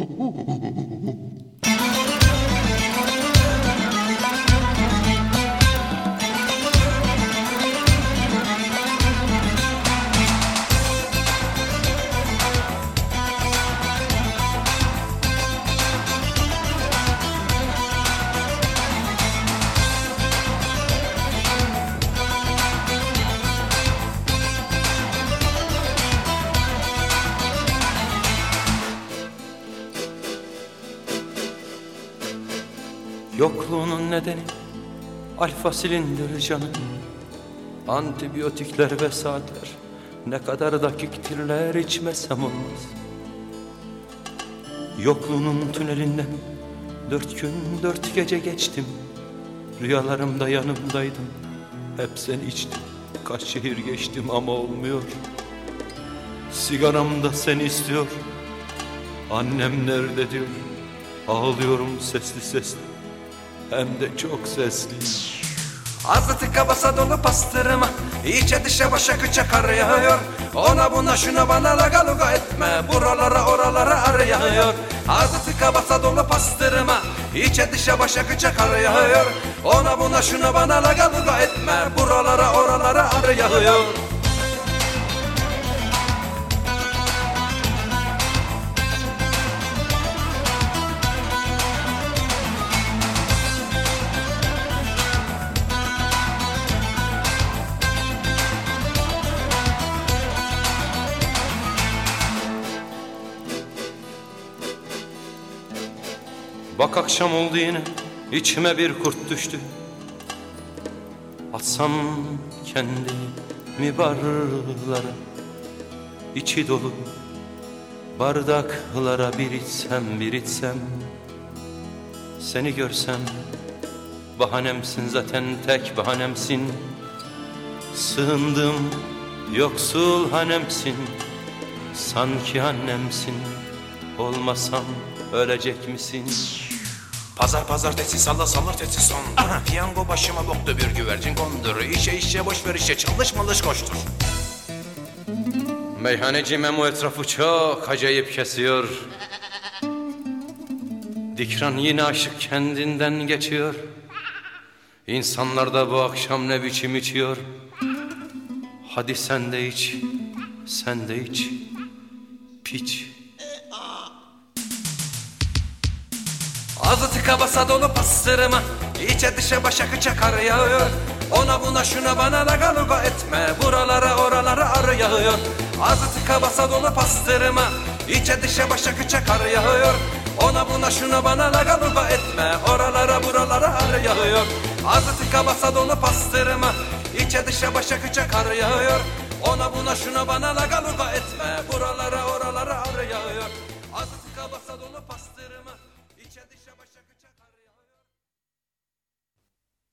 Ooh. Yokluğunun nedeni alfa silindir canım. Antibiyotikler ve saatler ne kadar dakiktirler içmesem olmaz. Yokluğunun tünelinden dört gün dört gece geçtim. Rüyalarımda yanımdaydın hep sen içtim. Kaç şehir geçtim ama olmuyor. Sigaram da seni istiyor. Annem nerede diyor. Ağlıyorum sesli sesli hem de çok sesli. Ağzı tıka basa dolu pastırma İçe dışa başa kıça kar yağıyor. Ona buna şuna bana laga luga etme Buralara oralara ar yağıyor. Ağzı tıka dolu pastırma İçe dışa başa kıça kar yağıyor. Ona buna şuna bana laga luga etme Buralara oralara ar yağıyor Bak akşam oldu yine içime bir kurt düştü. Atsam kendimi barlara içi dolu bardaklara bir içsem bir içsem. Seni görsem bahanemsin zaten tek bahanemsin. Sığındım yoksul hanemsin Sanki annemsin. Olmasam ölecek misin? Pazar pazartesi salı salırtesi son. Aha, Piyango başıma boktu bir güvercin kondur. İşe işe boş ver işe çalış malış koştur. Meyhaneci Memo etrafı çok acayip kesiyor. Dikran yine aşık kendinden geçiyor. İnsanlar da bu akşam ne biçim içiyor? Hadi sen de iç, sen de iç. Piç tıka basa dolu pastırma. İçe dışa başa kıça kar yağıyor Ona buna şuna bana laga luga etme. Buralara oralara ar yağıyor. Ağzı tıka basa dolu pastırma. İçe dışa başa kıça kar yağıyor Ona buna şuna bana laga luga etme. Oralara buralara ar yağıyor. Ağzı tıka basa dolu pastırma. İçe dışa başa kıça kar yağıyor Ona buna şuna bana laga luga etme. Buralara oralara ar yağıyor